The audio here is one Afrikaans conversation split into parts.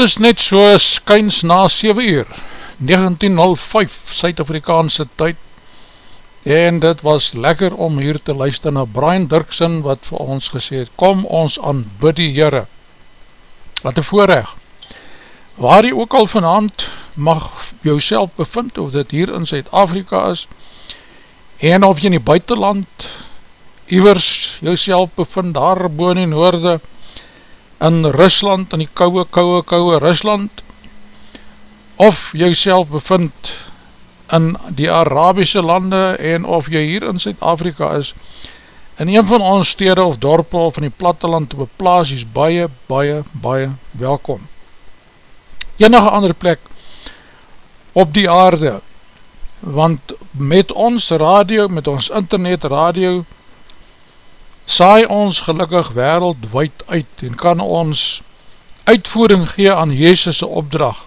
Is net so skyns na 7 uur, 19.05 Suid-Afrikaanse tyd, en dit was lekker om hier te luister na Brian Dirksen wat vir ons gesê het, kom ons aanbid die Heere. Wat een voorrecht. Waar jy ook al vanavond mag jou bevind, of dit hier in Zuid-Afrika is, en of jy in die buitenland, iwers jou bevind, daar boon in hoorde, in Rusland, in die kouwe, kouwe, kouwe Rusland, of jy self bevind in die Arabiese lande, en of jy hier in Zuid-Afrika is, in een van ons stede of dorpe of in die platteland op plaas is baie, baie, baie welkom. Enige andere plek op die aarde, want met ons radio, met ons internet radio, saai ons gelukkig wereldwijd uit en kan ons uitvoering gee aan Jezus' opdracht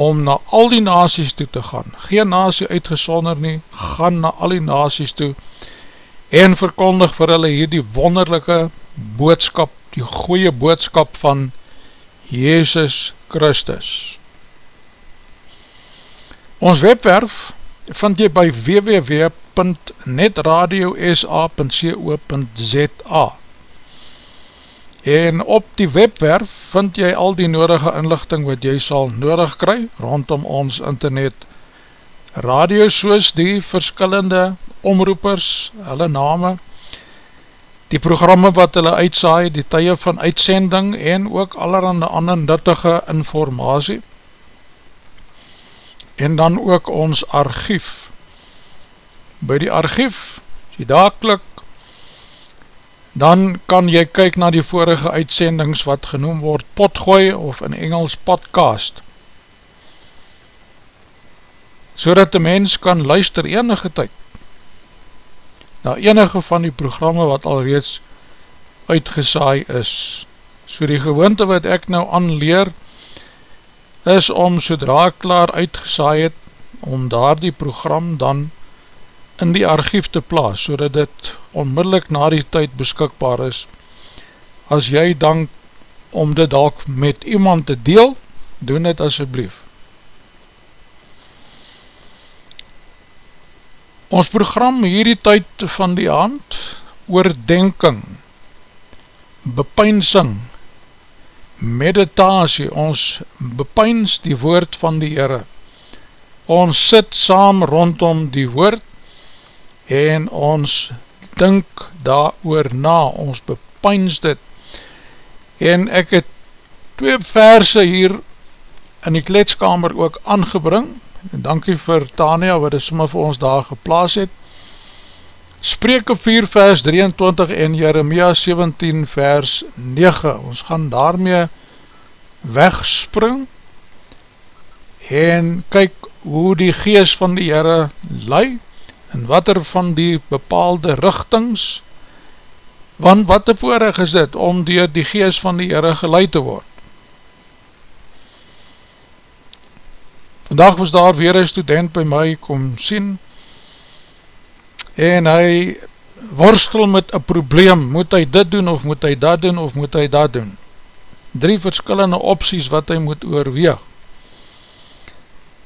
om na al die nasies toe te gaan. Geen nasie uitgesonder nie, gaan na al die nasies toe en verkondig vir hulle hier die wonderlijke boodskap, die goeie boodskap van Jezus Christus. Ons webwerf vind jy by www.netradiosa.co.za En op die webwerf vind jy al die nodige inlichting wat jy sal nodig kry rondom ons internet. Radio soos die verskillende omroepers, hulle name, die programme wat hulle uitsaai, die tye van uitsending en ook allerhande ander nuttige informatie en dan ook ons archief. By die archief, as jy daar klik, dan kan jy kyk na die vorige uitsendings wat genoem word potgooi of in Engels podcast. So dat die mens kan luister enige tyd na enige van die programme wat alreeds uitgesaai is. So die gewoonte wat ek nou aanleer, is om sodra ek klaar uitgesaai het, om daar die program dan in die archief te plaas, so dat dit onmiddellik na die tyd beskikbaar is. As jy dank om dit dalk met iemand te deel, doen dit asjeblief. Ons program hierdie tyd van die hand, oordenking, bepeinsing, meditasie, ons bepeins die woord van die Heere. Ons sit saam rondom die woord en ons dink daar oor na, ons bepeins dit. En ek het twee verse hier in die kletskamer ook aangebring, en dankie vir Tania wat het sommer vir ons daar geplaas het. Spreke 4 vers 23 en Jeremia 17 vers 9. Ons gaan daarmee wegspring en kyk hoe die gees van die Heere lei en wat er van die bepaalde richtings want wat te voorig is dit om door die gees van die Heere geleid te word. Vandaag was daar weer een student by my kom sien en hy worstel met een probleem, moet hy dit doen of moet hy dat doen of moet hy dat doen. Drie verskillende opties wat hy moet oorweeg.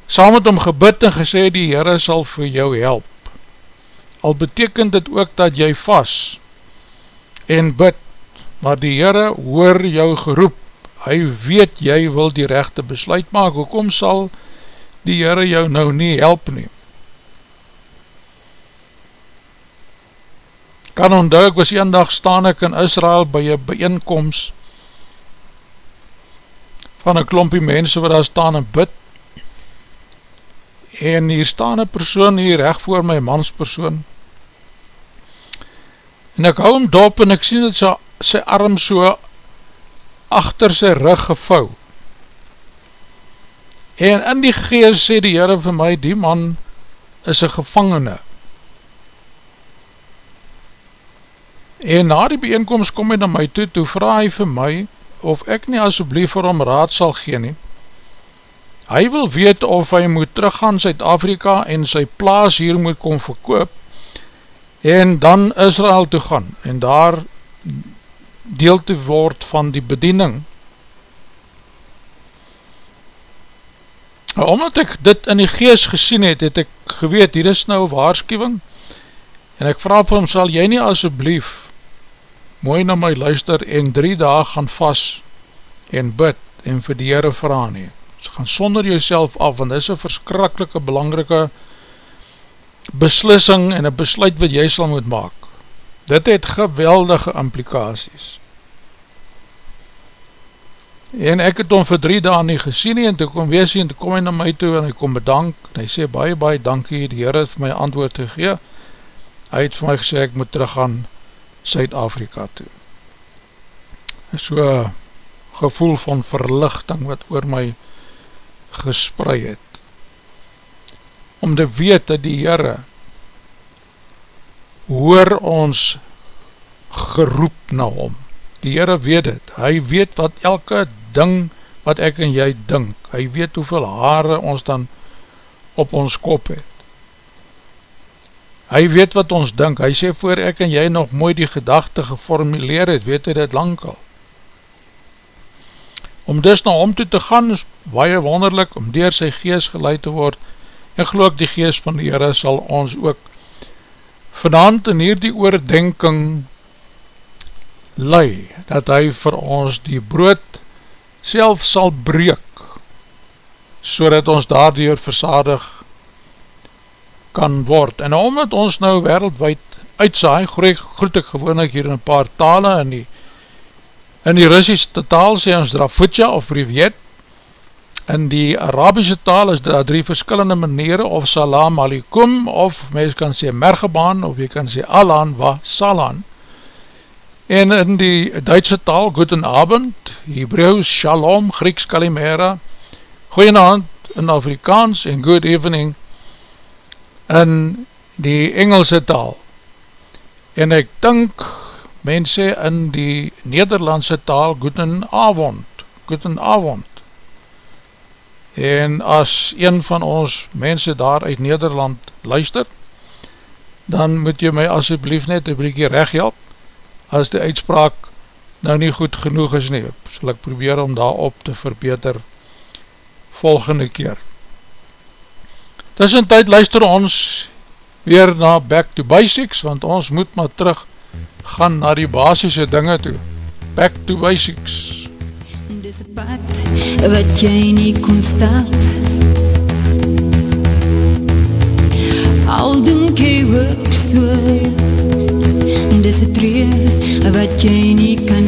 Saam met hom gebid en gesê die Heere sal vir jou help. Al betekent dit ook dat jy vas en bid, maar die Heere hoor jou geroep. Hy weet jy wil die rechte besluit maak, hoekom sal die Heere jou nou nie help neem? Kan onthou, ek was een dag staan ek in Israel by een bijeenkomst van een klompie mense wat daar staan en bid. En hier staan een persoon hier recht voor my manspersoon. En ek hou hem dop en ek sien dat sy, sy arm so achter sy rug gevou. En in die geest sê die Heere vir my, die man is een gevangene En na die bijeenkomst kom hy na my toe, toe vraag hy vir my, of ek nie asjeblief vir hom raad sal gee nie. Hy wil weet of hy moet teruggaan Zuid-Afrika en sy plaas hier moet kom verkoop, en dan Israel toe gaan, en daar deel te word van die bediening. Nou, omdat ek dit in die geest gesien het, het ek geweet, hier is nou waarschuwing, en ek vraag vir hom, sal jy nie asjeblief mooi na my luister en drie daag gaan vas en bid en vir die Heere vraag nie. So gaan sonder jouself af, want dit is een verskrikkelike belangrike beslissing en een besluit wat jy sal moet maak. Dit het geweldige implikaties. en ek het hom vir drie dagen nie gesien nie, en toe kom wees hy, en toe kom hy na my toe, en hy kom bedank, en hy sê, baie, baie dankie, die Heer het my antwoord gegeen, hy het vir my gesê, ek moet terug gaan Suid-Afrika toe. So gevoel van verlichting wat oor my gesprei het. Om te weet dat die Heere hoor ons geroep na hom. Die Heere weet het. Hy weet wat elke ding wat ek en jy dink. Hy weet hoeveel haare ons dan op ons kop het. Hy weet wat ons dink, hy sê voor ek en jy nog mooi die gedachte geformuleer het, weet hy dit lang al. Om dus na hom toe te gaan is baie wonderlik, om dier sy geest geleid te word, en geloof die geest van die Heere sal ons ook vanavond in hierdie oordenking lei, dat hy vir ons die brood self sal breek, so dat ons daardoor versadig kan word. En omdat ons nou wereldwijd uitsaai, groet ek gewoon ek hier in een paar tale in die, in die Russische taal sê ons Drafutja of Riviet, in die Arabische taal is daar drie verskillende maniere, of Salam Alikum, of mens kan sê Mergebaan, of jy kan sê Alan wa Salan. En in die Duitse taal, Guten Abend, Hebrews Shalom, Grieks Kalimera, Goeienavond in Afrikaans en Good Evening in die Engelse taal. En ek dink mense in die Nederlandse taal Guten Avond Guten Avond. En as een van ons mense daar uit Nederland luister dan moet jy my asjeblief net een breekie recht help. As die uitspraak nou nie goed genoeg is nie sal ek probeer om daarop te verbeter volgende keer Tussen tyd luister ons weer na Back to Basics, want ons moet maar terug gaan na die basisse dinge toe. Back to Basics. Dis een pad wat jy nie kon stap Al dink jy ook so Dis een tree wat jy nie kan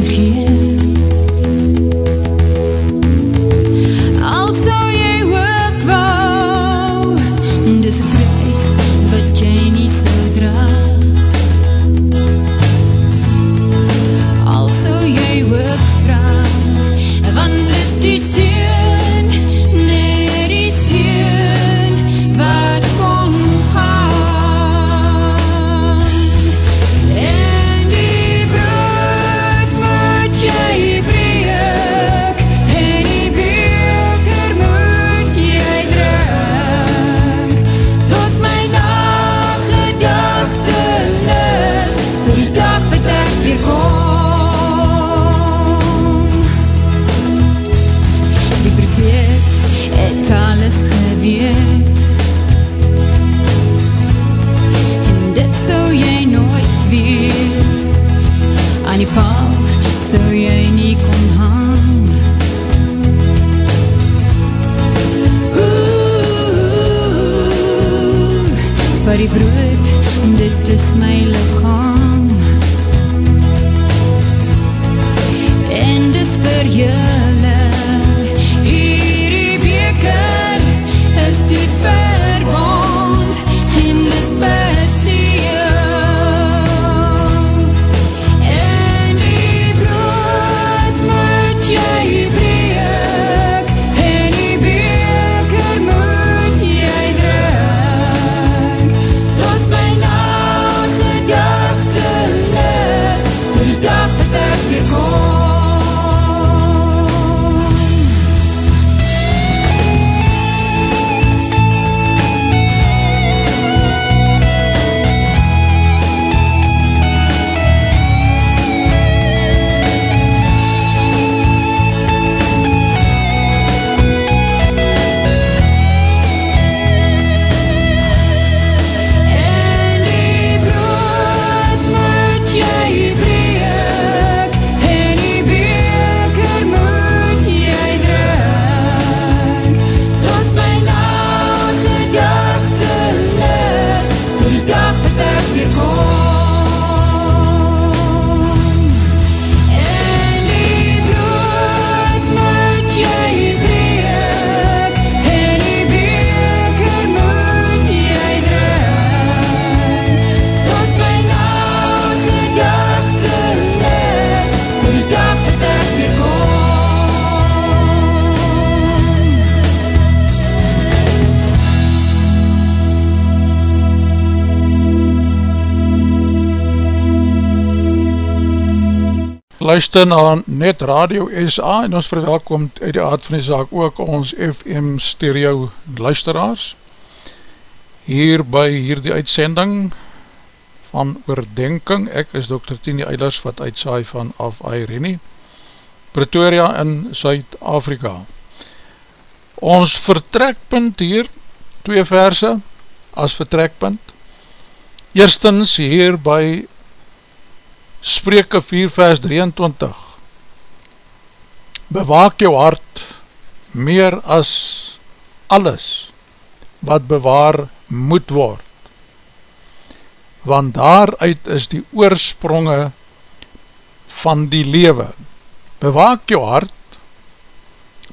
luister na Net Radio SA en ons verwelkom uit die aard van die zaak ook ons FM stereo luisteraars hier by hier die uitsending van oordenking ek is Dr. Tini Eilers wat uitsaai van af Airene Pretoria in Suid-Afrika ons vertrekpunt hier twee verse as vertrekpunt eerstens hier by Spreke 4 vers 23 Bewaak jou hart meer as alles wat bewaar moet word. Want daaruit is die oorspronge van die lewe. Bewaak jou hart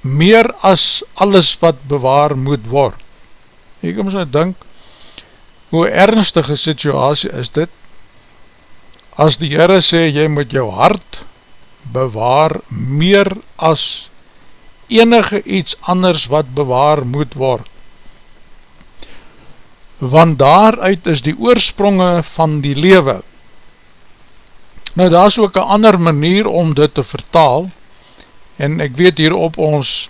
meer as alles wat bewaar moet word. Ek moet so dink hoe ernstige situasie is dit as die Heere sê, jy moet jou hart bewaar meer as enige iets anders wat bewaar moet word. Want daaruit is die oorspronge van die lewe. Nou daar is ook een ander manier om dit te vertaal, en ek weet hier op ons,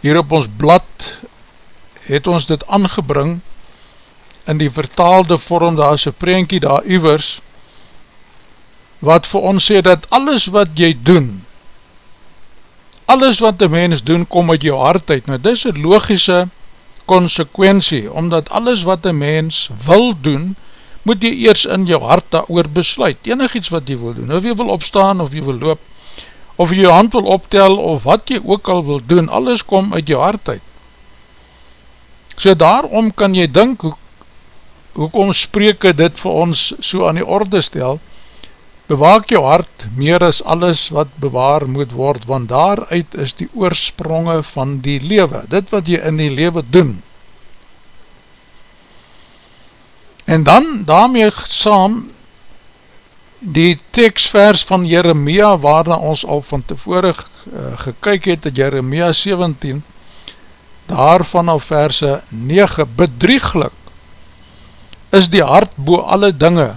hier op ons blad, het ons dit aangebring, in die vertaalde vorm, daar is een prentjie daar iwers, wat vir ons sê dat alles wat jy doen, alles wat die mens doen, kom uit jou hart uit. Nou, dit is een logische consequentie, omdat alles wat die mens wil doen, moet jy eers in jou hart daar besluit. Enig iets wat jy wil doen, of jy wil opstaan, of jy wil loop, of jy jou hand wil optel, of wat jy ook al wil doen, alles kom uit jou hart uit. So daarom kan jy dink, hoe hoekom spreke dit vir ons so aan die orde stel, bewaak jou hart meer as alles wat bewaar moet word, want daaruit is die oorspronge van die lewe, dit wat jy in die lewe doen. En dan daarmee saam die tekstvers van Jeremia, waarna ons al van tevore uh, gekyk het Jeremia 17, daarvan al verse 9, bedrieglik is die hart boe alle dinge.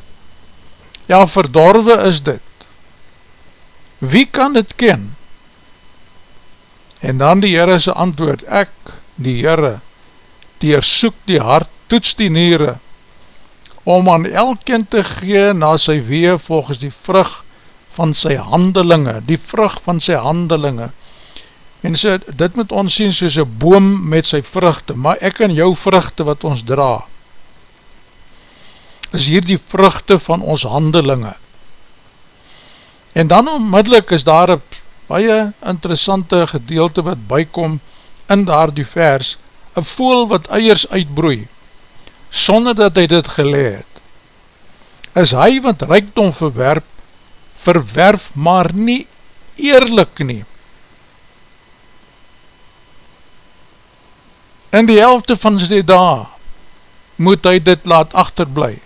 Ja, verdorwe is dit. Wie kan dit ken? En dan die Heere se antwoord, ek, die Heere, die soek die hart, toets die niere, om aan elkeen te gee na sy wee volgens die vrug van sy handelinge, die vrug van sy handelinge. En so, dit moet ons sien soos een boom met sy vruchte, maar ek en jou vruchte wat ons draag, is hier die vruchte van ons handelinge. En dan onmiddellik is daar een baie interessante gedeelte wat bykom in daar die vers, een voel wat eiers uitbroei, sonder dat hy dit geleed. Is hy wat rijkdom verwerp, verwerf maar nie eerlik nie. In die helfte van sy dag moet hy dit laat achterblij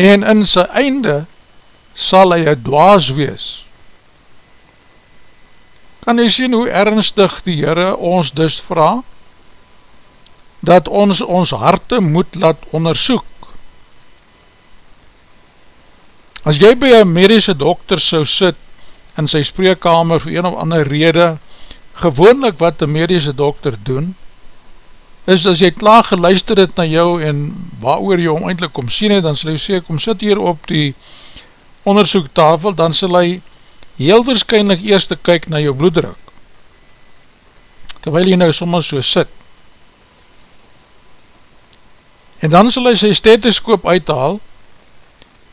en in sy einde sal hy een dwaas wees. Kan jy sien hoe ernstig die Heere ons dus vraag? Dat ons ons harte moet laat onderzoek. As jy by een medische dokter so sit in sy spreekkamer vir een of ander rede, gewoonlik wat een medische dokter doen, is as jy klaar geluister het na jou en waar oor jy om eindelijk kom sien het, dan sal hy sê, kom sit hier op die onderzoektafel, dan sal hy heel waarschijnlijk eerst te kyk na jou bloeddruk, terwyl jy nou soms so sit. En dan sal hy sy stethoscoop uithaal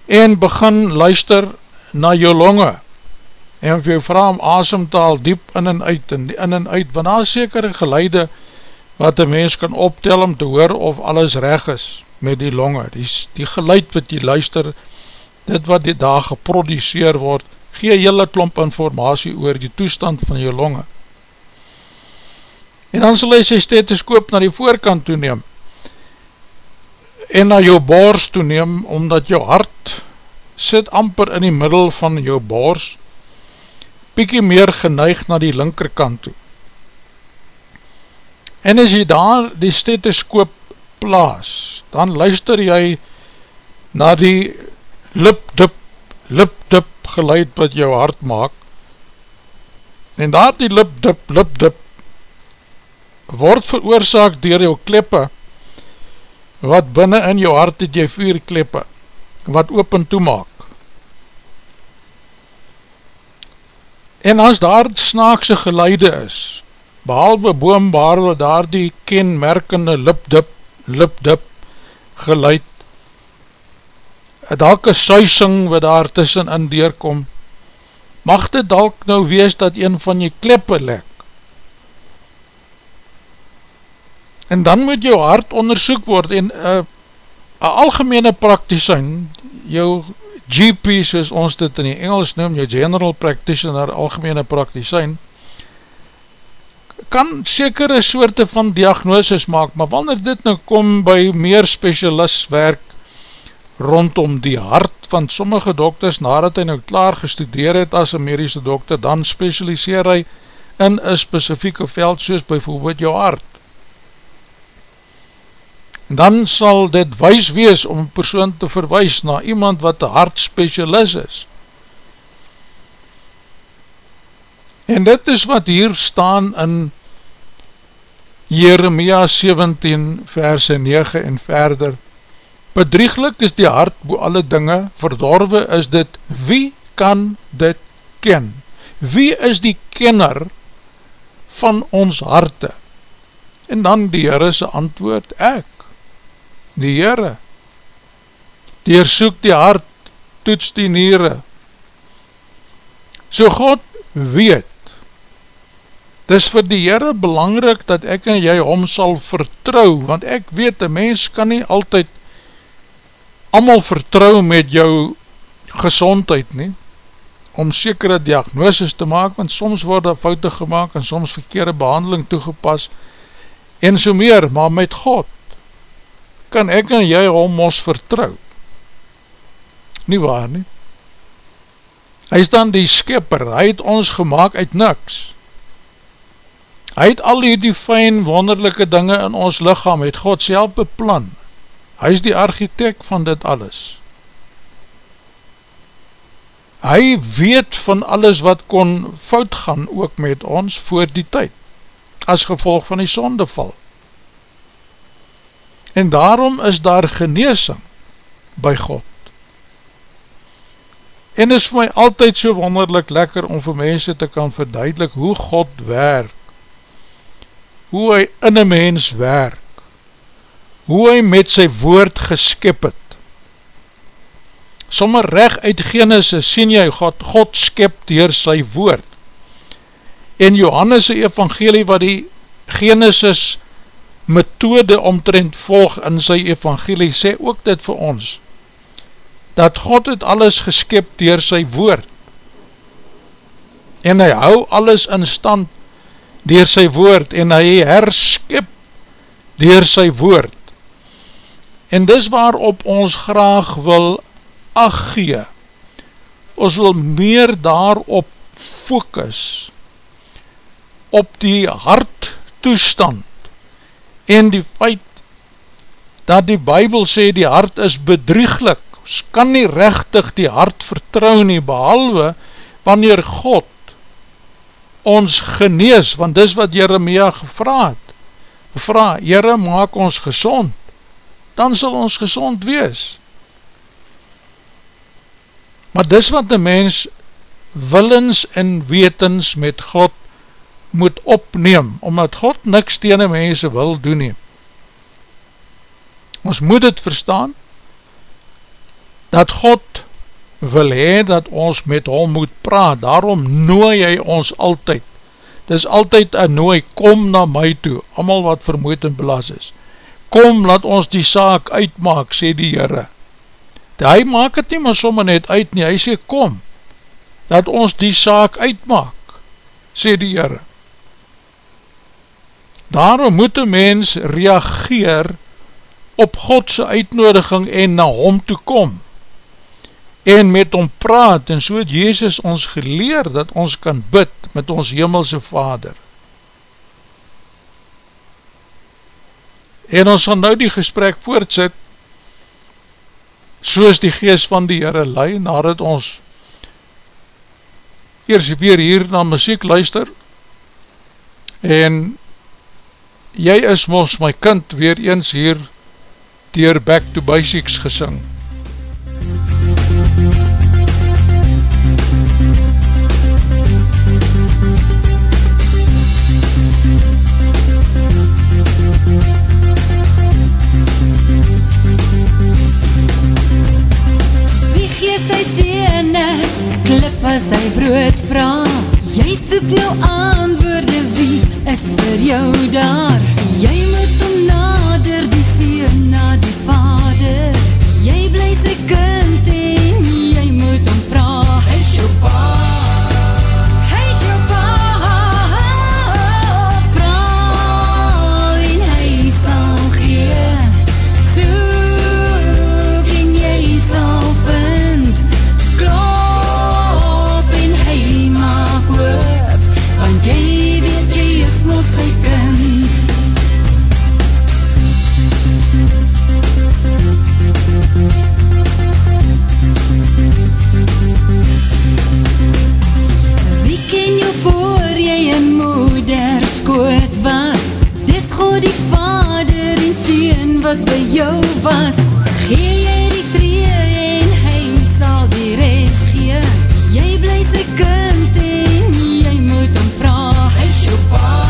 en begin luister na jou longe en vir jou vraag om asemtaal diep in en uit en in en uit, want daar is sekere geleide wat een mens kan optel om te hoor of alles reg is met die longe, die, die geluid wat jy luister, dit wat die daar geproduceer word, gee hele klomp informatie oor die toestand van jou longe. En dan sal hy sy stethoscoop na die voorkant toeneem, en na jou bors toeneem, omdat jou hart sit amper in die middel van jou bors, piekie meer geneig na die linkerkant toe. En as jy daar die stethoscoop plaas, dan luister jy na die lip-dip lip-dip geluid wat jou hart maak, en daar die lip-dip, lip-dip, word veroorzaak dier jou kleppe, wat binnen in jou hart het jy vier kleppe, wat open toemaak. En as daar snaakse geluide is, behalwe boombaarde daar die kenmerkende lip-dip, lip-dip geluid, dalke suising wat daar tussen in deurkom, mag dit dalk nou wees dat een van jy kleppe lek. En dan moet jou hart onderzoek word en uh, een algemene praktisijn, jou GP soos ons dit in die Engels noem, jou General Practitioner, algemene praktisijn, kan sekere soorte van diagnoses maak, maar wanneer dit nou kom by meer specialist werk rondom die hart, want sommige dokters, nadat hy nou klaar gestudeer het as een medische dokter, dan specialiseer hy in een specifieke veld, soos bijvoorbeeld jou hart. Dan sal dit wees wees om persoon te verwijs na iemand wat een hart specialist is. En dit is wat hier staan in Jeremia 17 verse 9 en verder. Bedrieglik is die hart boe alle dinge, verdorwe is dit, wie kan dit ken? Wie is die kenner van ons harte? En dan die Heere se antwoord, ek, die Heere. Deersoek die hart, toets die niere. So God weet, Dis vir die Heere belangrik dat ek en jy hom sal vertrouw, want ek weet, die mens kan nie altyd allemaal vertrouw met jou gezondheid nie, om sekere diagnoses te maak, want soms word daar foute gemaakt en soms verkeerde behandeling toegepas, en so meer, maar met God kan ek en jy hom ons vertrouw. Nie waar nie? Hy is dan die skipper, hy het ons gemaakt uit niks, Hy het al die fijn wonderlijke dinge in ons lichaam, het God self beplan. Hy is die architect van dit alles. Hy weet van alles wat kon fout gaan ook met ons voor die tyd, as gevolg van die sondeval. En daarom is daar geneesing by God. En is vir my altyd so wonderlik lekker om vir mense te kan verduidelik hoe God werk hoe hy in een mens werk, hoe hy met sy woord geskip het. Somme recht uit Genesis sien jy God, God skip dier sy woord. En Johannes' evangelie wat die Genesis methode omtrent volg in sy evangelie, sê ook dit vir ons, dat God het alles geskip dier sy woord. En hy hou alles in stand dier sy woord en hy herskip dier sy woord. En dis waarop ons graag wil aggee. Ons wil meer daarop focus op die hart toestand en die feit dat die Bijbel sê die hart is bedrieglik. Ons kan nie rechtig die hart vertrouw nie behalwe wanneer God ons genees, want dis wat Jeremia gevra het, gevra, Jere, maak ons gezond, dan sal ons gezond wees. Maar dis wat die mens willens en wetens met God moet opneem, omdat God niks tegen mense wil doen nie. Ons moet het verstaan, dat God wil hee dat ons met hom moet praat, daarom nooi hy ons altyd. Dit is altyd een nooi, kom na my toe, amal wat vermoeid en belas is. Kom, laat ons die saak uitmaak, sê die Heere. Hy maak het nie maar somme net uit nie, hy sê kom, laat ons die saak uitmaak, sê die Heere. Daarom moet een mens reageer op Godse uitnodiging en na hom toe kom en met hom praat, en so het Jezus ons geleer, dat ons kan bid met ons hemelse vader. En ons gaan nou die gesprek voortzit, soos die geest van die Heere lei, nadat ons eers weer hier na muziek luister, en jy is mos my kind weer eens hier dier Back to Basics gesing. Klippe sy brood vraag Jy soek nou antwoorde, wie is vir jou daar? Jy moet om nader die sien na die vader. Jy bly sy kind en jy moet om vraag Hy is jou pa wat by jou was. Gee jy die tree en hy sal die res gee. Jy bly sy kind en jy moet om vraag Hy is jou pa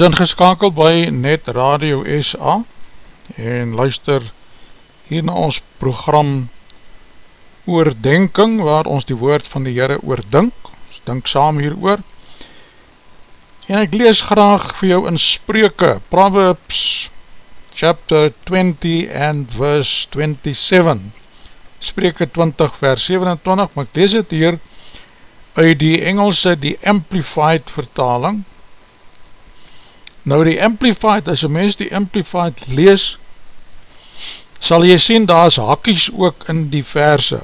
is ingeskakeld by Net Radio SA en luister hier na ons program Oordenking waar ons die woord van die Heere oordink. Ons dink saam hier oor. En ek lees graag vir jou in Spreuke, Proverbs chapter 20 and verse 27. Spreuke 20 vers 27, maar ek lees het hier uit die Engelse, die Amplified vertaling, Nou die Amplified, as een mens die Amplified lees, sal jy sien, daar is hakies ook in die verse.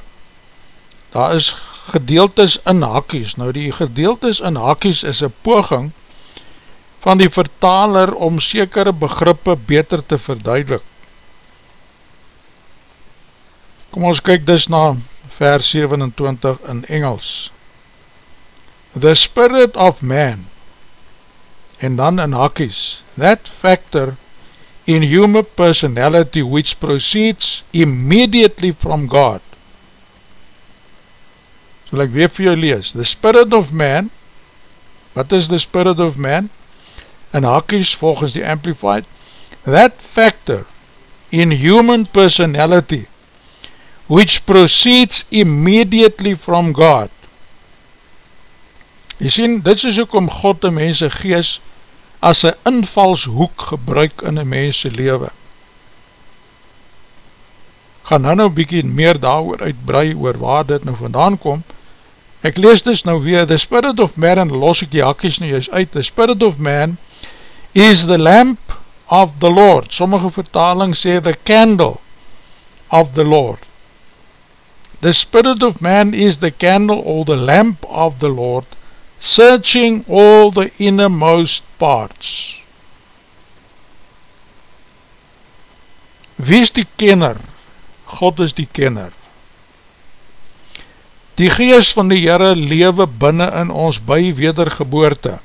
Daar is gedeeltes in hakies. Nou die gedeeltes in hakies is een poging van die vertaler om sekere begrippe beter te verduidelik. Kom ons kyk dus na vers 27 in Engels. The spirit of man en dan in hakies, that factor in human personality which proceeds immediately from God. So ek weer vir jou lees, the spirit of man, what is the spirit of man? In hakies volgens die Amplified, that factor in human personality which proceeds immediately from God. Jy sien, dit is ook om God die mense gees as een invalshoek gebruik in een mense lewe. Ga nou nou bykie meer daar oor uitbrei oor waar dit nou vandaan kom. Ek lees dus nou weer, the spirit of man, en los ek die hakkies nou juist uit, the spirit of man is the lamp of the Lord. Sommige vertaling sê the candle of the Lord. The spirit of man is the candle or the lamp of the Lord, searching all the innermost parts. Wie is die kenner? God is die kenner. Die geest van die Heere lewe binnen in ons by wedergeboorte.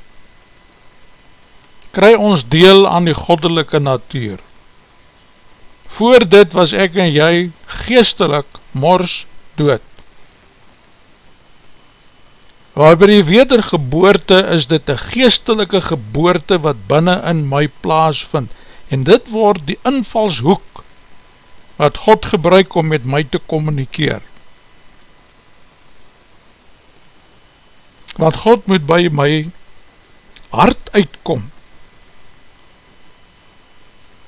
Kry ons deel aan die goddelike natuur. Voor dit was ek en jy geestelik mors dood. Waar by die wedergeboorte is dit een geestelike geboorte wat binnen in my plaas vind. En dit word die invalshoek wat God gebruik om met my te communikeer. want God moet by my hart uitkom.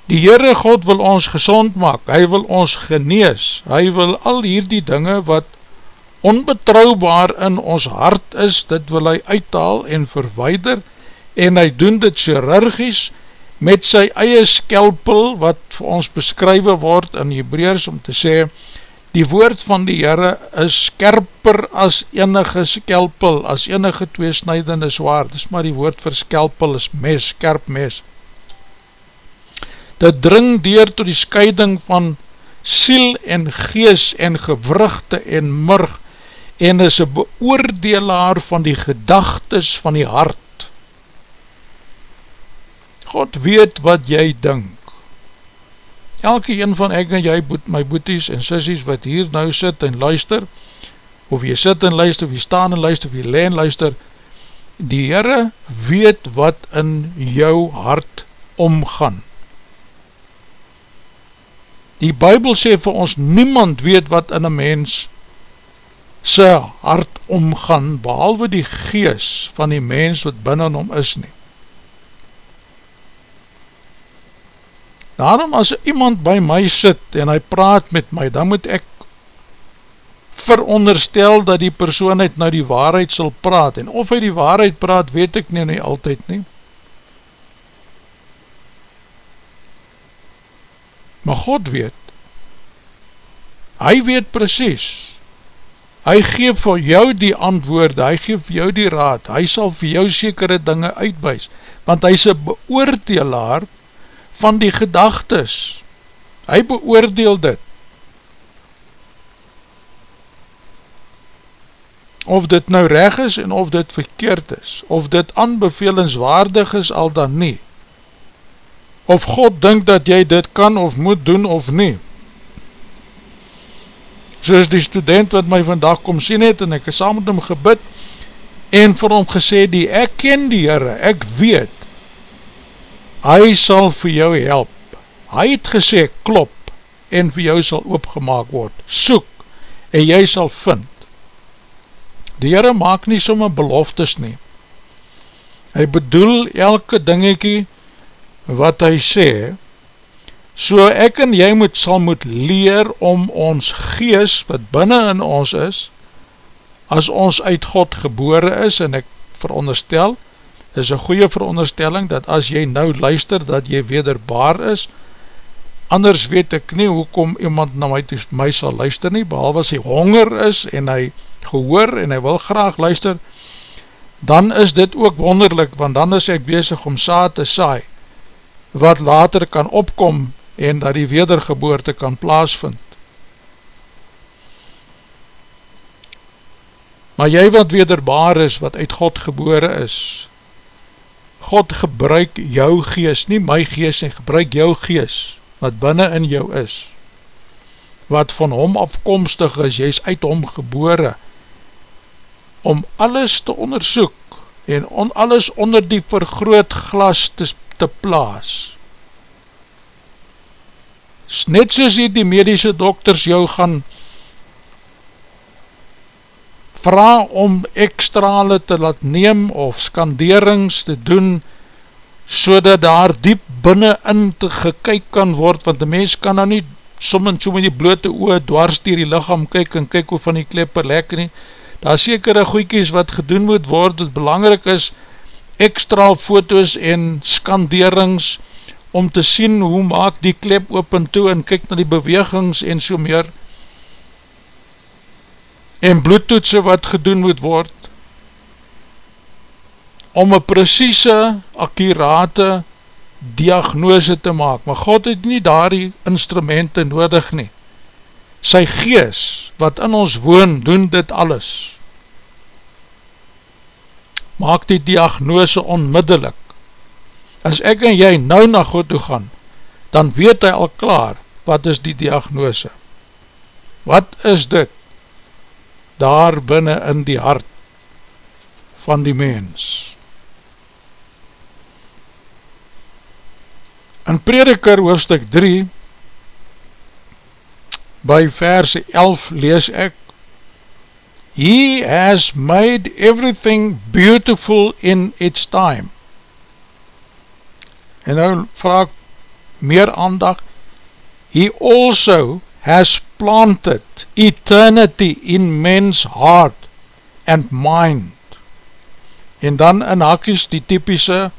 Die Heere God wil ons gezond maak, hy wil ons genees, hy wil al hierdie dinge wat onbetrouwbaar in ons hart is, dit wil hy uithaal en verweider, en hy doen dit chirurgies met sy eie skelpel, wat vir ons beskrywe word in Hebreers om te sê, Die woord van die Heere is skerper as enige skelpel, as enige tweesnijdende zwaard. Dis maar die woord vir skelpel is mes, skerp mes. Dit dring deur tot die scheiding van siel en gees en gewrugte en murg en is een beoordelaar van die gedagtes van die hart. God weet wat jy dink elke een van ek en jy, my boeties en sissies wat hier nou sit en luister, of jy sit en luister, of jy staan en luister, of jy leen en luister, die Heere weet wat in jou hart omgaan. Die Bijbel sê vir ons, niemand weet wat in een mens sy hart omgaan, behalwe die gees van die mens wat binnen om is nie. Daarom as iemand by my sit en hy praat met my, dan moet ek veronderstel dat die persoon het nou die waarheid sal praat. En of hy die waarheid praat, weet ek nie, nie altyd nie. Maar God weet. Hy weet precies. Hy geef vir jou die antwoorde, hy geef vir jou die raad, hy sal vir jou sekere dinge uitbuis, want hy is een beoordelaar, van die gedagtes. Hy beoordeel dit. Of dit nou reg is en of dit verkeerd is, of dit aanbevelingswaardig is al dan nie. Of God dink dat jy dit kan of moet doen of nie. Soos die student wat my vandag kom sien het en ek is saam met hom gebid en vir hom gesê die ek ken die Heere, ek weet hy sal vir jou help. Hy het gesê, klop, en vir jou sal oopgemaak word. Soek, en jy sal vind. Die Heere maak nie somme beloftes nie. Hy bedoel elke dingekie wat hy sê, so ek en jy moet, sal moet leer om ons gees, wat binnen in ons is, as ons uit God gebore is, en ek veronderstel, is een goeie veronderstelling, dat as jy nou luister, dat jy wederbaar is, anders weet ek nie, hoekom iemand na my, my sal luister nie, behalwe as hy honger is, en hy gehoor, en hy wil graag luister, dan is dit ook wonderlik, want dan is ek bezig om saad te saai, wat later kan opkom, en dat die wedergeboorte kan plaasvind. Maar jy wat wederbaar is, wat uit God gebore is, God gebruik jou gees, nie my gees, en gebruik jou gees, wat binnen in jou is, wat van hom afkomstig is, jy is uit hom gebore, om alles te onderzoek, en on, alles onder die vergroot glas te, te plaas. Net soos die medische dokters jou gaan vraag om ekstrale te laat neem of skanderings te doen so dat daar diep binnen in te gekyk kan word want die mens kan nou nie som en so met die blote oe dwars dier die lichaam kyk en kyk hoe van die klepper lekker nie. Daar sekere goeikies wat gedoen moet word wat belangrijk is extra foto's en skanderings om te sien hoe maak die klep open toe en kyk na die bewegings en so meer en bloedtoetse wat gedoen moet word om een precieze, akkurate diagnose te maak, maar God het nie daar die instrumenten nodig nie. Sy gees, wat in ons woon, doen dit alles. Maak die diagnose onmiddellik. As ek en jy nou na God toe gaan, dan weet hy al klaar, wat is die diagnose. Wat is dit? Daar binnen in die hart van die mens. In Prediker hoofstuk 3 by vers 11 lees ek He has made everything beautiful in its time En nou vraag meer aandag. He also has planted eternity in men's heart and mind. En dan in hakies die typische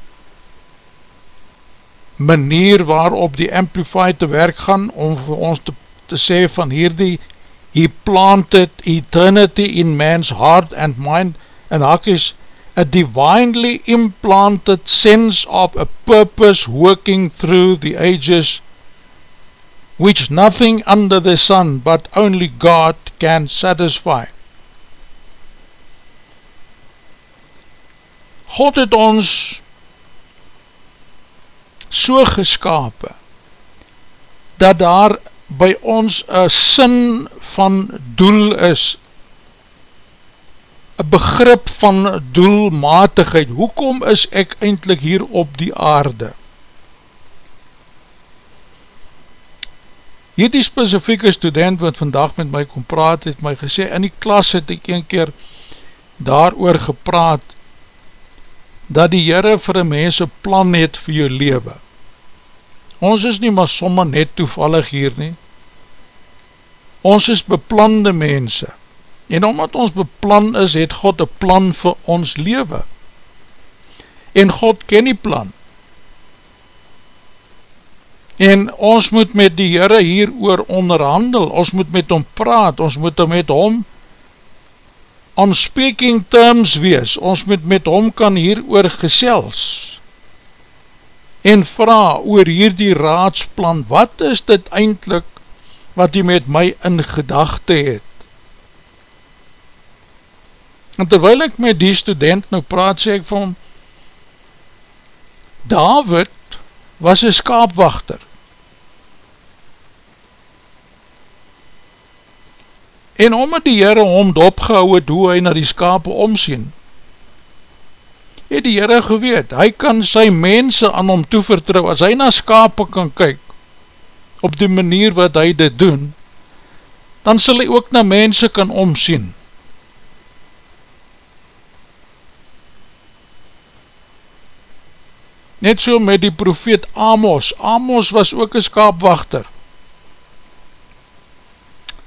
manier waarop die Amplified te werk gaan om vir ons te, te sê van hierdie He planted eternity in man's heart and mind en hak is a divinely implanted sense of a purpose working through the ages which nothing under the sun but only God can satisfy. God het ons so geskapen, dat daar by ons een sin van doel is, een begrip van doelmatigheid, hoekom is ek eindelijk hier op die aarde? Hier die specifieke student wat vandag met my kom praat, het my gesê, in die klas het ek een keer daar oor gepraat, dat die Heere vir een mens een plan het vir jou leven. Ons is nie maar somme net toevallig hier nie. Ons is beplande mense. En omdat ons beplan is, het God een plan vir ons leven. En God ken die plan. En ons moet met die Heere hier oor onderhandel, ons moet met hom praat, ons moet met hom on speaking terms wees, ons moet met hom kan hier oor gesels en vraag oor hierdie raadsplan, wat is dit eindelijk wat jy met my in gedachte het? En terwijl ek met die student nou praat, sê ek van David was een skaapwachter. En omdat die Heere hom dopgehou het hoe hy na die skape omsien, het die Heere geweet, hy kan sy mense aan hom toevertrouw, as hy na skape kan kyk, op die manier wat hy dit doen, dan sal hy ook na mense kan omsien. Net so met die profeet Amos, Amos was ook een skaapwachter,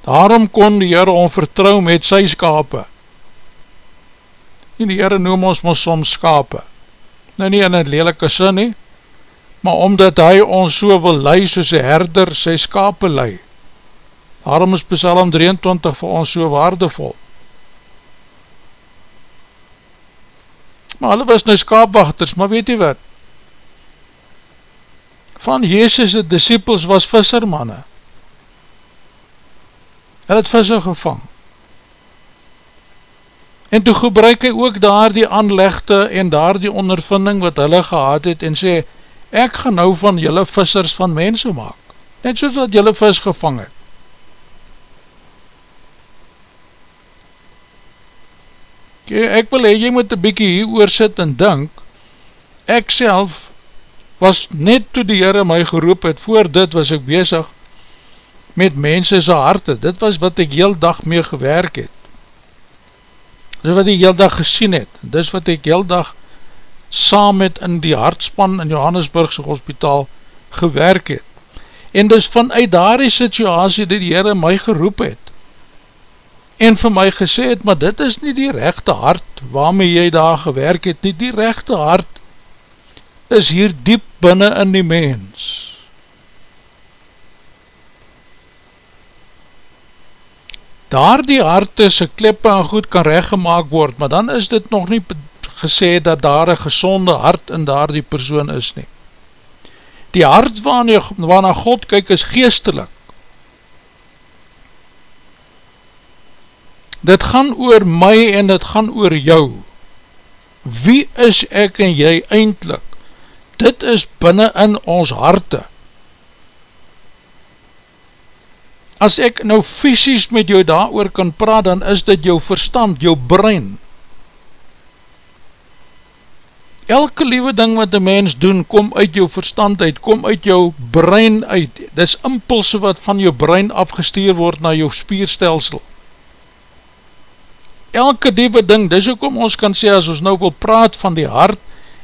Daarom kon die Heere om vertrouw met sy skape. En die Heere noem ons ons soms skape. Nou nie in een lelike sin nie, maar omdat hy ons so wil lei soos een herder sy skape lei. Daarom is Psalm 23 vir ons so waardevol. Maar hulle was nou skaapwachters, maar weet jy wat? Van Jezus' disciples was vissermanne hy het visse gevang. En toe gebruik hy ook daar die aanlegte en daar die ondervinding wat hulle gehad het en sê, ek gaan nou van julle vissers van mense maak, net soos wat julle vis gevang het. Ek wil hee, jy moet een bykie hier oor sit en dink, ek self was net toe die Heere my geroep het, voor dit was ek bezig met mense sy harte, dit was wat ek heel dag mee gewerk het, dit wat ek heel dag gesien het, dit wat ek heel dag saam met in die hartspan in Johannesburgse hospitaal gewerk het, en dis vanuit daar die situasie die die Heere my geroep het, en vir my gesê het, maar dit is nie die rechte hart waarmee jy daar gewerk het nie, die rechte hart is hier diep binnen in die mens. Daar die hart is een klippe en goed kan rechtgemaak word, maar dan is dit nog nie gesê dat daar een gezonde hart in daar die persoon is nie. Die hart waarna, waarna God kyk is geestelik. Dit gaan oor my en dit gaan oor jou. Wie is ek en jy eindelijk? Dit is binnen in ons harte. As ek nou fysisk met jou daar kan praat, dan is dit jou verstand, jou brein. Elke liewe ding wat die mens doen, kom uit jou verstand uit, kom uit jou brein uit. Dit is impulse wat van jou brein afgestuur word na jou spierstelsel elke diewe ding, dis ook om ons kan sê, as ons nou wil praat van die hart,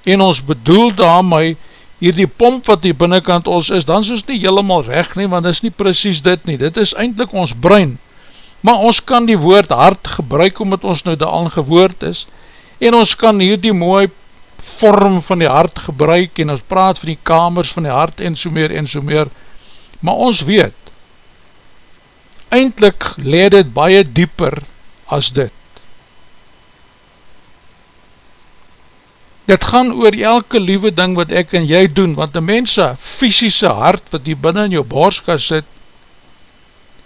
en ons bedoel daarmee, hier die pomp wat die binnenkant ons is, dan is ons nie helemaal recht nie, want dis nie precies dit nie, dit is eindelijk ons brein, maar ons kan die woord hart gebruik, omdat ons nou daar gewoord is, en ons kan hier die mooie vorm van die hart gebruik, en ons praat van die kamers van die hart, en so meer, en so meer, maar ons weet, eindelijk leed het baie dieper as dit, Dit gaan oor elke liewe ding wat ek en jy doen, want die mense fysische hart wat hier binnen in jou borstkas sit,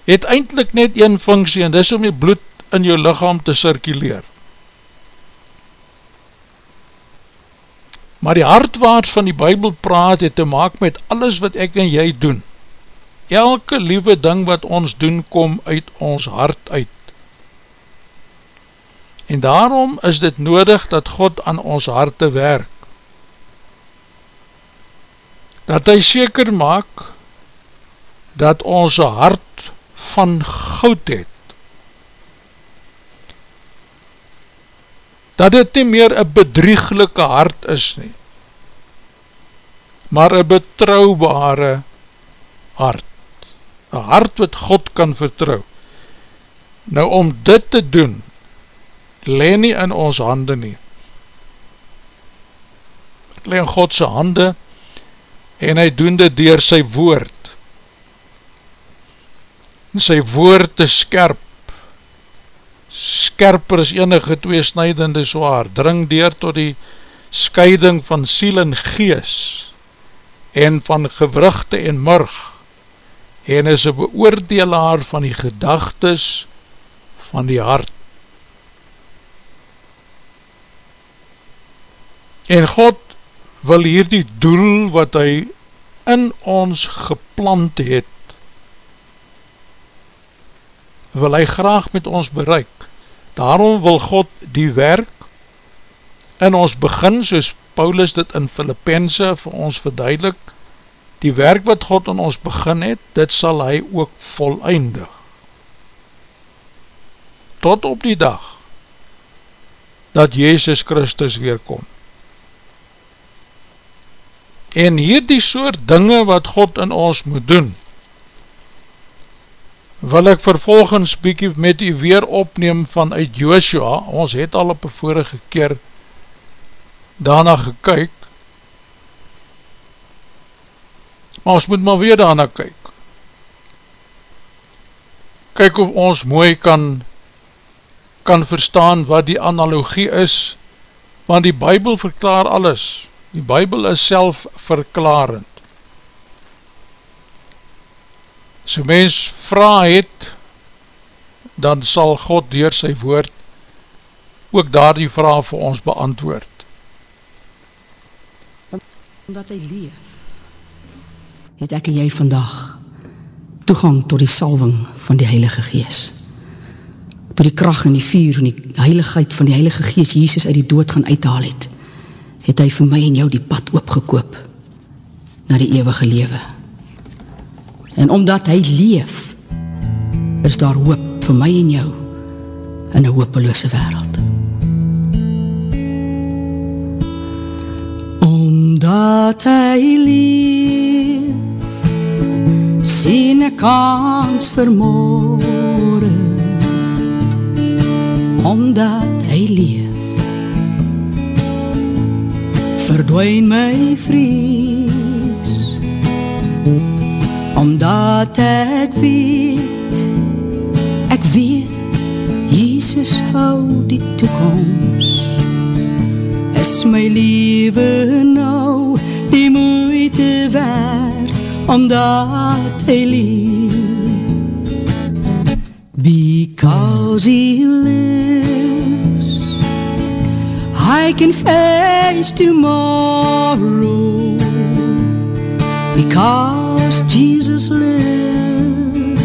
het eindelijk net een funksie en dis om die bloed in jou lichaam te circuleer. Maar die hartwaard van die bybel praat het te maak met alles wat ek en jy doen. Elke liewe ding wat ons doen kom uit ons hart uit. En daarom is dit nodig dat God aan ons harte werk. Dat hy seker maak dat ons hart van goud het. Dat dit nie meer een bedrieglike hart is nie, maar een betrouwbare hart. Een hart wat God kan vertrouw. Nou om dit te doen, leen nie in ons hande nie. Het leen Godse hande en hy doen dit dier sy woord. En sy woord is skerp. Skerper is enige tweesnijdende zwaar. Dring dier tot die scheiding van siel en gees en van gewrugte en murg en is een beoordelaar van die gedagtes van die hart. En God wil hier die doel wat hy in ons geplant het, wil hy graag met ons bereik. Daarom wil God die werk in ons begin, soos Paulus dit in Filippense vir ons verduidelik, die werk wat God in ons begin het, dit sal hy ook voleindig. Tot op die dag dat Jezus Christus weerkomt. En hier die soort dinge wat God in ons moet doen, wil ek vervolgens bykie met u weer opneem vanuit Joshua, ons het al op een vorige keer daarna gekyk, maar ons moet maar weer daarna kyk. Kyk of ons mooi kan, kan verstaan wat die analogie is, want die Bijbel verklaar alles, Die Bijbel is self verklarend. So mens vraag het, dan sal God door sy woord ook daar die vraag vir ons beantwoord. Omdat hy leef, het ek en jy vandag toegang tot die salving van die Heilige Gees. Tot die kracht en die vuur en die heiligheid van die Heilige Gees Jesus uit die dood gaan uithaal het het hy vir my en jou die pad oopgekoop na die eeuwige lewe. En omdat hy leef, is daar hoop vir my en jou in een hopeloose wereld. Omdat hy leef, sien ek kans vermoorde. Omdat hy leef, verdwijn my vrees. Omdat ek weet Ek weet Jesus hou die toekomst Is my leven nou die moeite werd Omdat hy leef? Because he lives I can face tomorrow. Because Jesus lives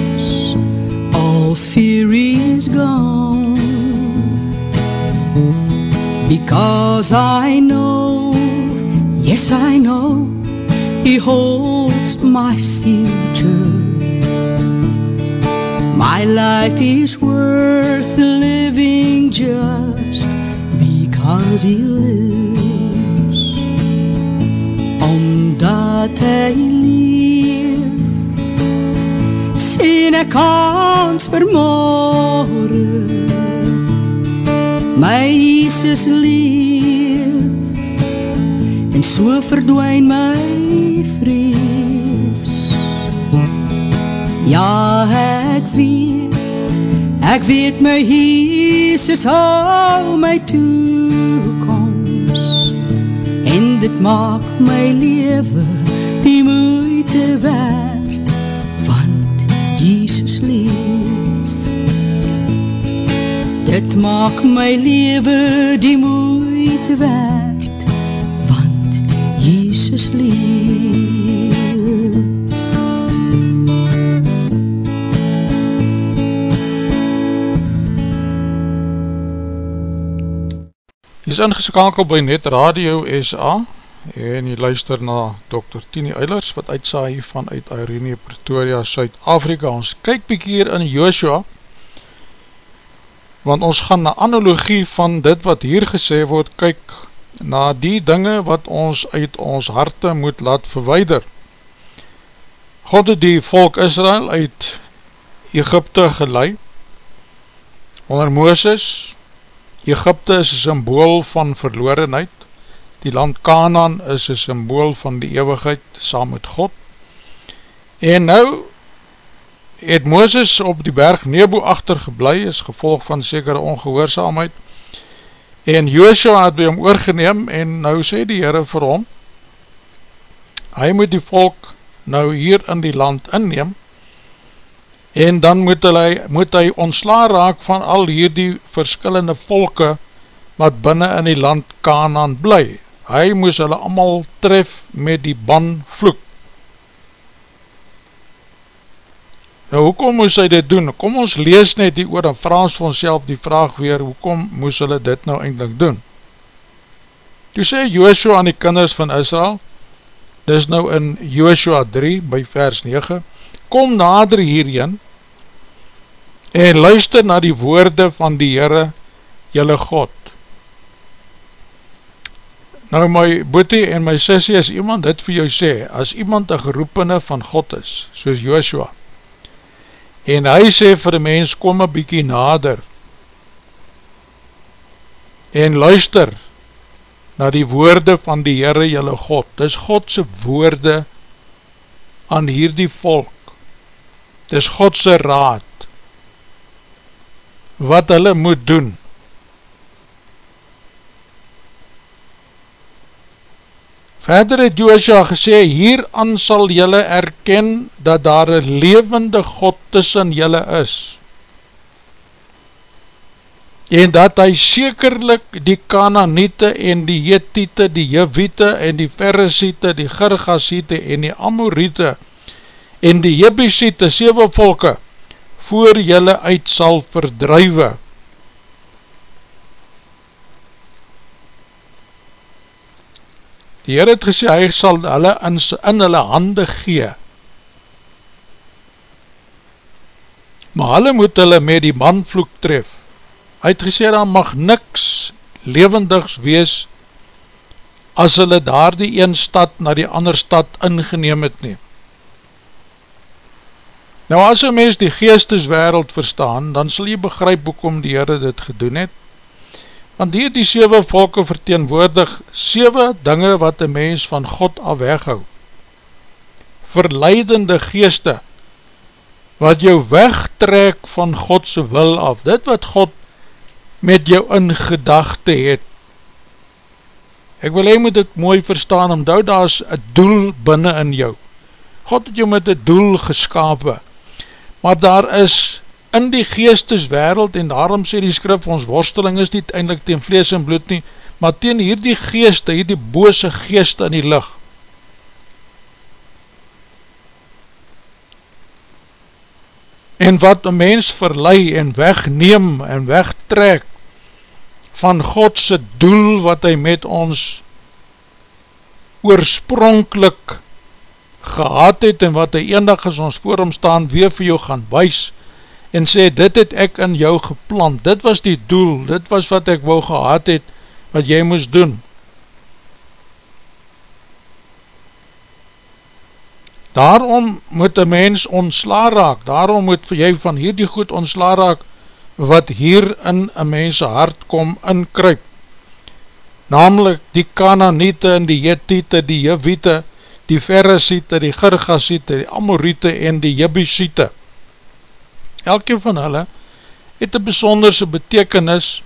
All fear is gone. Because I know Yes I know He holds my future. My life is worth living just because he lives. Omdat hy leef, sien ek kans vir morgen. My Jesus leef, en so verdwijn my vrees. Ja, ek weet, ek weet my Jesus hou my en dit maak my lewe die moeite werd, want Jesus leef. Dit maak my lewe die moeite werd, want Jesus leef. Jy is ingeskakel by Net Radio SA en jy luister na Dr. Tini Eilers wat uitsaai vanuit Irene Pretoria, Suid-Afrika. Ons kyk bykie hier in Joshua want ons gaan na analogie van dit wat hier gesê word kyk na die dinge wat ons uit ons harte moet laat verweider. God het die volk Israel uit Egypte gelei onder Mooses Egypte is een symbool van verlorenheid, die land Canaan is een symbool van die eeuwigheid saam met God, en nou het Mooses op die berg Nebo achtergeblei, is gevolg van sekere ongehoorzaamheid, en Joshua het by hom oorgeneem, en nou sê die Heere vir hom, hy moet die volk nou hier in die land inneem, en dan moet hy, moet hy ontsla raak van al hierdie verskillende volke wat binnen in die land Kanaan bly. Hy moes hulle allemaal tref met die ban vloek. Nou, hoekom moes hy dit doen? Kom ons lees net die oor en vraag vir ons die vraag weer, hoekom moes hulle dit nou eindelijk doen? Toe sê Joshua aan die kinders van Israel, dis nou in Joshua 3 by vers 9, kom nader hierheen, en luister na die woorde van die Heere, jylle God. Nou my boete en my sissie, as iemand dit vir jou sê, as iemand een geroepene van God is, soos Joshua, en hy sê vir die mens, kom een bykie nader, en luister na die woorde van die Heere, jylle God, dis Godse woorde aan hierdie volk, dis Godse raad, wat hulle moet doen. Verder het Joosja gesê, hieraan sal jylle erken dat daar een levende God tussen jylle is. En dat hy sekerlik die Kananiete en die Jetite, die Jevite en die Ferresiete, die Gergasiete en die Amoriete en die Jebisiete, 7 volke, voor jylle uit sal verdruive. Die Heer het gesê, hy sal hulle in, in hulle hande gee. Maar hulle moet hulle met die manvloek tref. Hy het gesê, dan mag niks levendigs wees as hulle daar die een stad na die ander stad ingeneem het neem. Nou as een mens die geesteswereld verstaan, dan sal jy begryp hoekom die Heere dit gedoen het, Want hier die 7 volke verteenwoordig 7 dinge wat een mens van God af weghou. Verleidende geeste, wat jou wegtrek van Godse wil af, dit wat God met jou in gedachte het. Ek wil hy moet dit mooi verstaan, omdat daar is een doel binnen in jou. God het jou met een doel geskapen, maar daar is in die geesteswereld, en daarom sê die skrif, ons worsteling is nie eindelijk teen vlees en bloed nie, maar teen hierdie geeste, hierdie bose geeste in die licht. En wat een mens verlei en wegneem en wegtrek van Godse doel wat hy met ons oorspronkelijk gehad het en wat hy eendag as ons voor hom staan weer vir jou gaan wees en sê dit het ek in jou geplant, dit was die doel, dit was wat ek wou gehad het wat jy moes doen. Daarom moet een mens ontsla raak, daarom moet jy van hierdie goed ontsla raak wat hier in een mense hart kom inkryp. Namelijk die Kananiete en die Jetite, die Jevite, die Ferresiete, die Girgasiete, die Amorite en die Jebisiete. Elke van hulle het een besonderse betekenis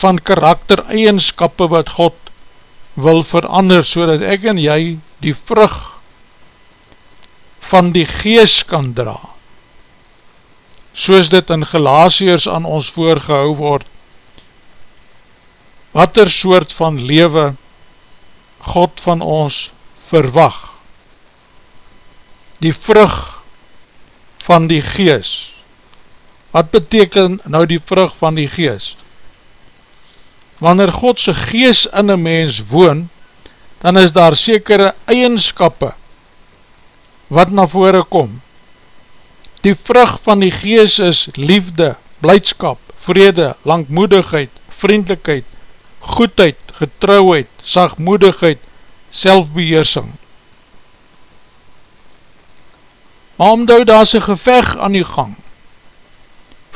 van karakter eigenskappe wat God wil verander, so dat ek en jy die vrug van die gees kan dra. Soos dit in Gelasiers aan ons voorgehou word, wat er soort van lewe God van ons verwag. Die vrug van die gees. Wat beteken nou die vrug van die gees? Wanneer Godse gees in een mens woon, dan is daar sekere eigenskappe wat na vore kom. Die vrug van die gees is liefde, blijdskap, vrede, langmoedigheid, vriendelijkheid, goedheid, getrouheid, sagmoedigheid, selfbeheersing. Maar omdat daar is een geveg aan die gang,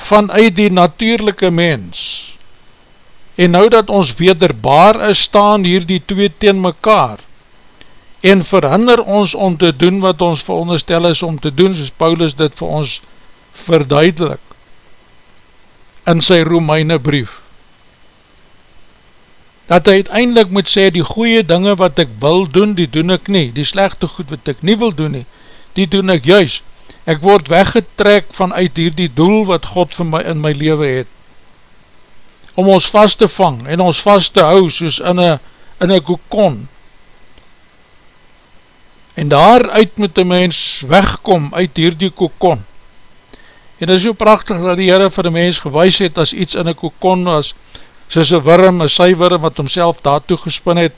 vanuit die natuurlijke mens, en nou dat ons wederbaar is, staan hier die twee teen mekaar, en verhinder ons om te doen wat ons veronderstel is om te doen, soos Paulus dit vir ons verduidelik, in sy Romeine brief, dat hy uiteindelik moet sê, die goeie dinge wat ek wil doen, die doen ek nie, die slechte goed wat ek nie wil doen nie, die doen ek juist, ek word weggetrek vanuit hier die doel wat God vir my in my leven het, om ons vast te vang, en ons vast te hou, soos in een, in een kokon, en daaruit moet die mens wegkom uit hier die kokon, en dit is so prachtig dat die Heere vir die mens gewys het, as iets in een kokon was, soos een worm, een syworm wat homself daartoe gespin het,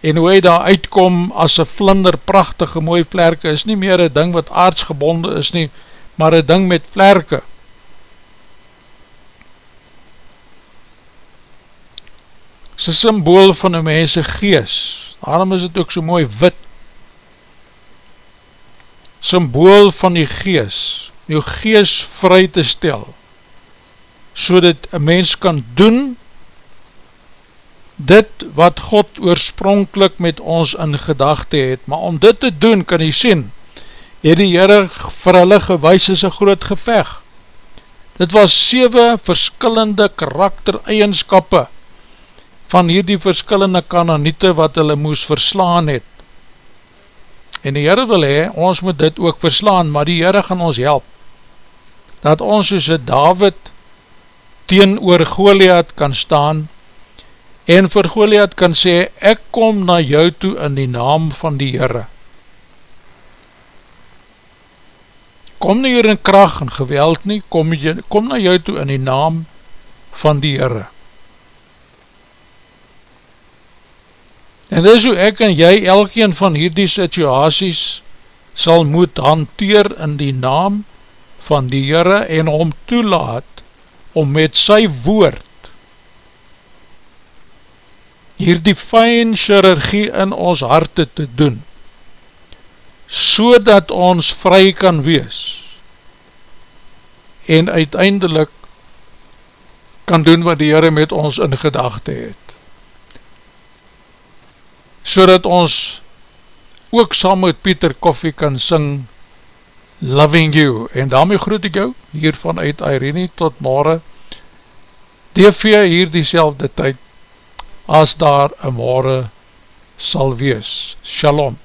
en hoe hy daar uitkom as een vlinder prachtige mooie vlerke, is nie meer een ding wat aardsgebonde is nie, maar een ding met vlerke. is een symbool van een mense gees, daarom is het ook so mooi wit, symbool van die gees, jou gees vry te stel, so dat een mens kan doen, dit wat God oorspronkelijk met ons in gedachte het, maar om dit te doen, kan jy sien, het die Heere vir hulle gewys is een groot geveg. Dit was 7 verskillende karakter eigenskappe van hierdie verskillende kananiete wat hulle moes verslaan het. En die Heere wil hee, ons moet dit ook verslaan, maar die Heere gaan ons help, dat ons soos David teen oor Goliath kan staan, en vir Goliath kan sê, ek kom na jou toe in die naam van die Heere. Kom nie hier in kracht en geweld nie, kom, jy, kom na jou toe in die naam van die Heere. En dis hoe ek en jy elkeen van hierdie situaties sal moet hanteer in die naam van die Heere en om toelaat om met sy woord hier die fijn chirurgie in ons harte te doen, so dat ons vry kan wees, en uiteindelik kan doen wat die Heere met ons in gedachte het. So dat ons ook saam met Pieter Koffie kan sing Loving You. En daarmee groet ek jou hier vanuit Irene tot morgen. DV hier die selfde tyd as daar een morgen sal wees. Shalom.